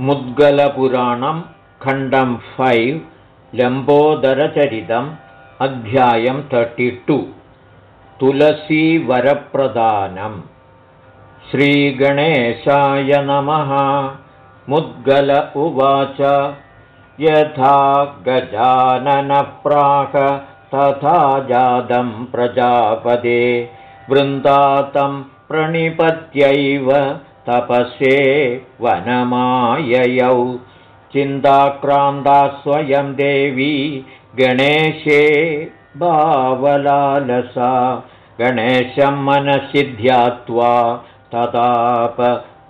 मुद्गलपुराणं खण्डं फैव् लम्बोदरचरितम् अध्यायं thirty two तुलसीवरप्रदानम् श्रीगणेशाय नमः. मुद्गल उवाच. यथा गजाननप्राह तथा जातं प्रजापदे. वृन्दातं प्रणिपत्यैव तपसे वनमाययौ। चिन्ताक्रान्ता स्वयं देवी गणेशे बावलालसा। गणेशं मनसि ध्यात्वा तताप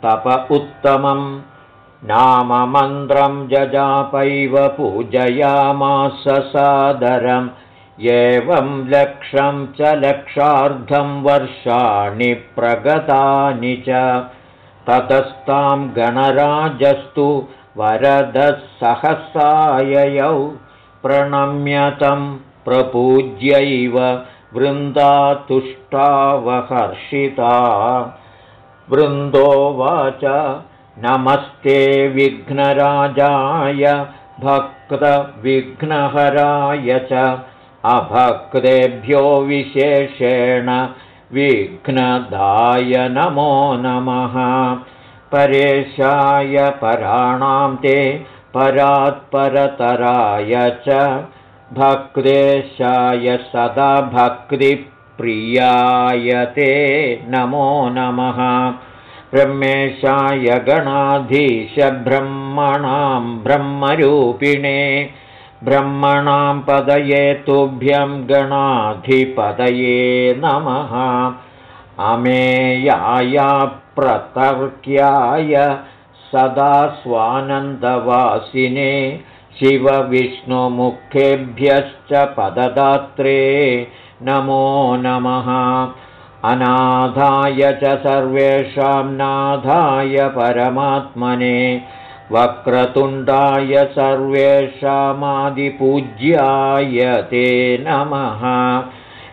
तप उत्तमम्। नाममन्त्रं जजापैव पूजयामास सादरम्। एवं लक्षं च लक्षार्धं वर्षाणि प्रगतानि च ततस्तां गणराजस्तु वरदसहसाययौ प्रणम्यतं प्रपूज्यैव वृन्दातुष्टावहर्षिता। वृन्दोवाच नमस्ते विघ्नराजाय भक्तविघ्नहराय च अभक्तेभ्यो विशेषेण विघ्नदाय नमो नमः। परेशाय पराणां ते परात्परतराय च। भक्तेशाय सदा भक्तिप्रियाय ते नमो नमः। ब्रह्मेशाय गणाधीशब्रह्मणां ब्रह्मरूपिणे ब्रह्मणां पदये तुभ्यं गणाधिपदये नमः। अमेयाय प्रतर्क्याय सदा स्वानन्दवासिने शिवविष्णुमुखेभ्यश्च पददात्रे नमो नमः। अनाधाय च सर्वेषां नाधाय परमात्मने वक्रतुण्डाय सर्वेषामादिपूज्याय ते नमः।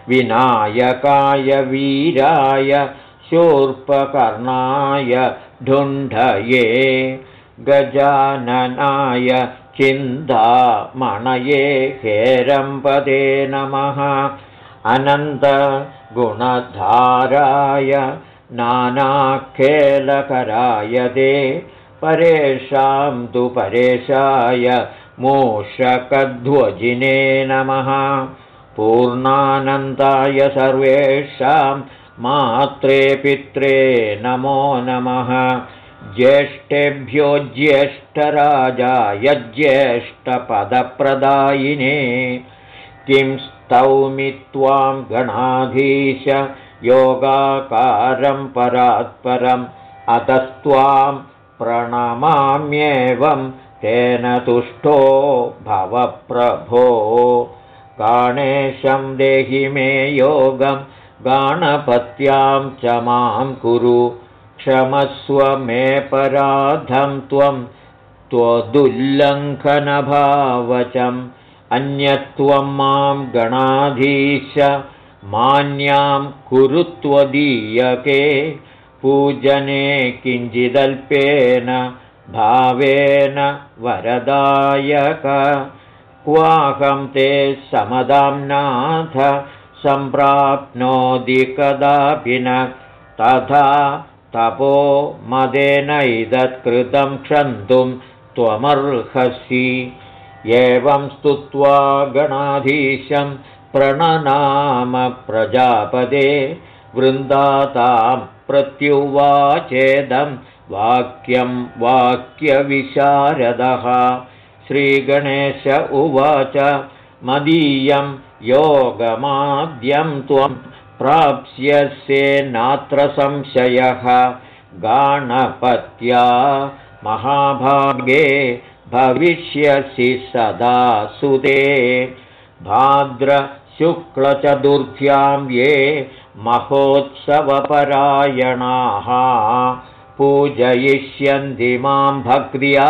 विनायकाय वीराय शूर्पकर्णाय ढुण्ढये गजाननाय चिन्तामणये हेरम्पदे नमः। अनन्तगुणधाराय नानाखेलकराय ते परेषां तु परेशाय मूषकध्वजिने नमः। पूर्णानन्दाय सर्वेषां मात्रे पित्रे नमो नमः। ज्येष्ठेभ्यो ज्येष्ठराजाय ज्येष्ठपदप्रदायिने। किं स्तौमि त्वां गणाधीश योगाकारं परात्परम्। अतस्त्वां प्रणमाम्येवं तेन तुष्टो भवप्रभो। गाणेशं देहि मे योगं गाणपत्यां मां कुरु। क्षमस्व मे पराधं त्वं त्वदुल्लङ्घनभावचम् अन्यत्वं मां गणाधीश मान्यां कुरु त्वदीयके पूजने किञ्चिदल्पेन भावेन वरदायक। क्वाहं ते समदां नाथ सम्प्राप्नोति कदापि न तथा तपो मदेनैदत्कृतं क्षन्तुं त्वमर्हसि। एवं स्तुत्वा गणाधीशं प्रणनाम प्रजापदे। वृन्दातां प्रत्युवाचेदं वाक्यं वाक्यविशारदः। श्रीगणेश उवाच मदीयं योगमाद्यं त्वं प्राप्स्यसे नात्र संशयः। गाणपत्या महाभागे भविष्यसि सदा सुते भाद्रशुक्लचतुर्थ्यां ये महोत्सवपरायणाः पूजयिष्यन्ति मां भक्त्या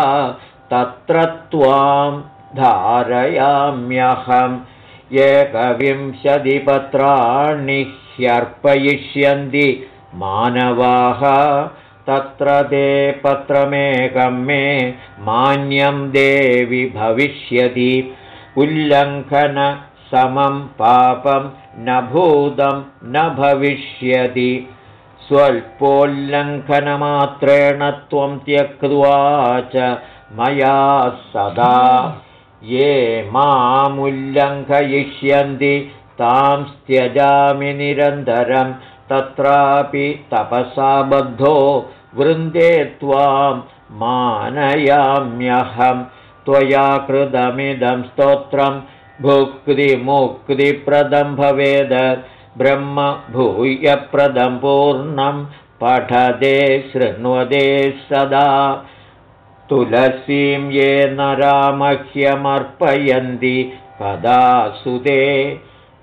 तत्र त्वां धारयाम्यहम् एकविंशतिपत्राणि ह्यर्पयिष्यन्ति मानवाः तत्र ते पत्रमेकं मे मान्यं देवि भविष्यति उल्लङ्घनसमं पापं न भूतं न भविष्यति। स्वल्पोल्लङ्घनमात्रेण त्वं त्यक्त्वा च मया सदा। ये मामुल्लङ्घयिष्यन्ति तां त्यजामि निरन्तरं। तत्रापि तपसा बद्धो वृन्दे त्वां मानयाम्यहं। त्वया कृतमिदं स्तोत्रं भुक्तिमुक्तिप्रदं भवेद। ब्रह्म भूयप्रदं पूर्णं पठदे शृण्वदे सदा। तुलसीं ये नरामह्यमर्पयन्ति कदा सुदे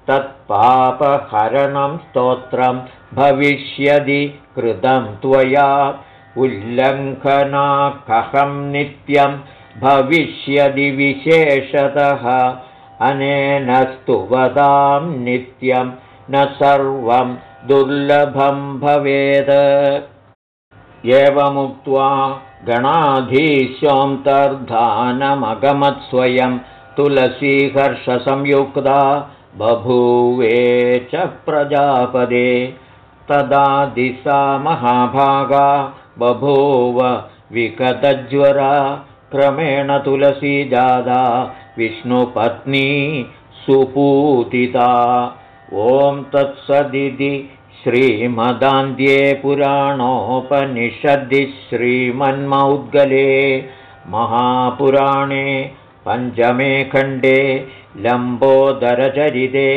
तत्पापहरणं स्तोत्रं भविष्यदि कृतं त्वया। उल्लङ्घनाकहं नित्यं भविष्यदि विशेषतः अनेन स्तुवतां नित्यं न सर्वं दुर्लभं भवेत् एवमुक्त्वा गणाधीशोऽन्तर्धानमगमत्स्वयं तुलसीहर्षसंयुक्ता बभूवे च प्रजापदे। तदा दिशा महाभागा बभूव विकतज्वरा क्रमेण तुलसी जादा विष्णुपत्नी सुपूतिता। ॐ तत्सदिति श्रीमदान्ध्ये पुराणोपनिषद्दि श्रीमन्मौद्गले महापुराणे पञ्चमे खण्डे लम्बोदरचरिते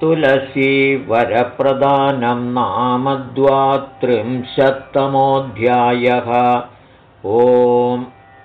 तुलसीवरप्रदानं नाम द्वात्रिंशत्तमोऽध्यायः ओ